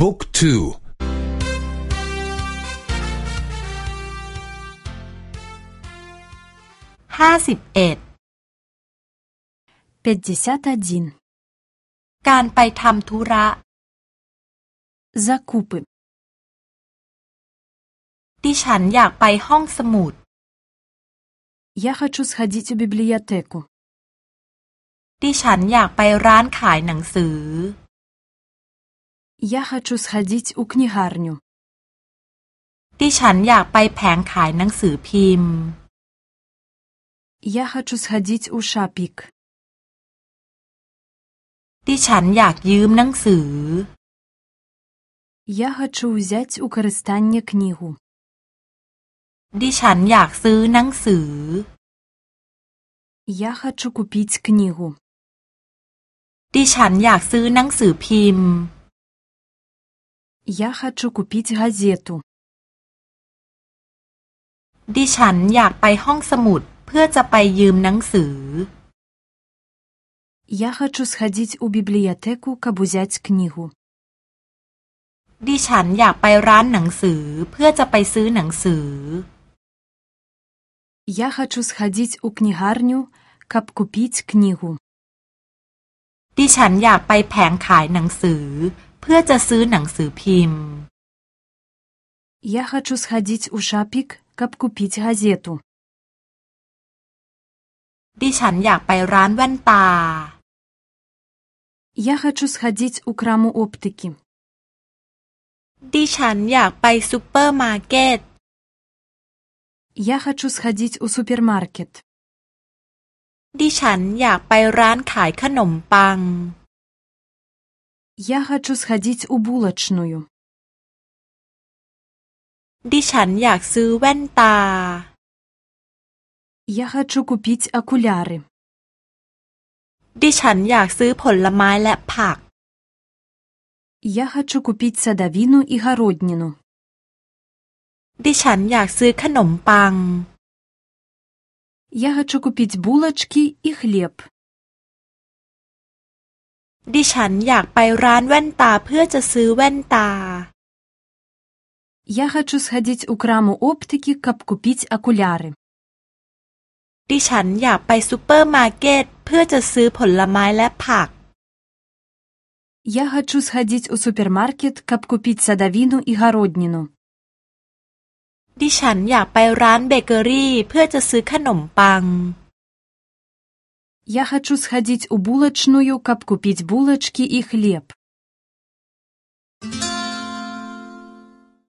บุ๊กทูห้าสิบเอ็ดการไปทำธุระ Закупы ดิฉันอยากไปห้องสมุด Я хочу сходить в библиотеку ดิฉันอยากไปร้านขายหนังสือ Я хочу сходить у книгарню ดิฉันอยากไปแผงขายหนังสือพิมพ์ Я хочу сходить у Шапик ดิฉันอยากยืมหนังสือ Я хочу взять у користання книгу ดิฉันอยากซื้อหนังสือ Я хочу купить книгу ดิฉันอยากซื้อหนังสือพิมพ์ Я хочу купить газету ดิฉันอยากไปห้องสมุดเพื่อจะไปยืมหนังสือ Я хочу сходить у библиотеку, каб взять книгу ดิฉันอยากไปร้านหนังสือเพื่อจะไปซื้อหนังสือ Я хочу сходить у книгарню, каб купить книгу ดิฉันอยากไปแผงขายหนังสือ เพื่อจะซื้อหนังสือพิมพ์ Я хочу сходить у Шапик, каб купить газету ดิฉันอยากไปร้านแว่นตา Я хочу сходить у краму оптики ดิฉันอยากไปซูเปอร์มาร์เก็ต Я хочу сходить у супермаркет ดิฉันอยากไปร้านขายขนมปัง Я хочу сходить у булочную ดิฉันอยากซื้อแว่นตา Я хочу купить окуляры ดิฉันอยากซื้อผลไม้และผัก Я хочу купить садовину и городнину ดิฉันอยากซื้อขนมปัง Я хочу купить булочки и хлеб ดิฉันอยากไปร้านแว่นตาเพื่อจะซื้อแว่นตา Я хочу сходить у краму оптики, каб купить окуляры ดิฉันอยากไปซูเปอร์มาร์เก็ตเพื่อจะซื้อผลไม้และผัก Я хочу сходить у супермаркет, каб купить садовину и городнину ดิฉันอยากไปร้านเบเกอรี่เพื่อจะซื้อขนมปัง Я хочу сходить у булочную, каб купить булочки и хлеб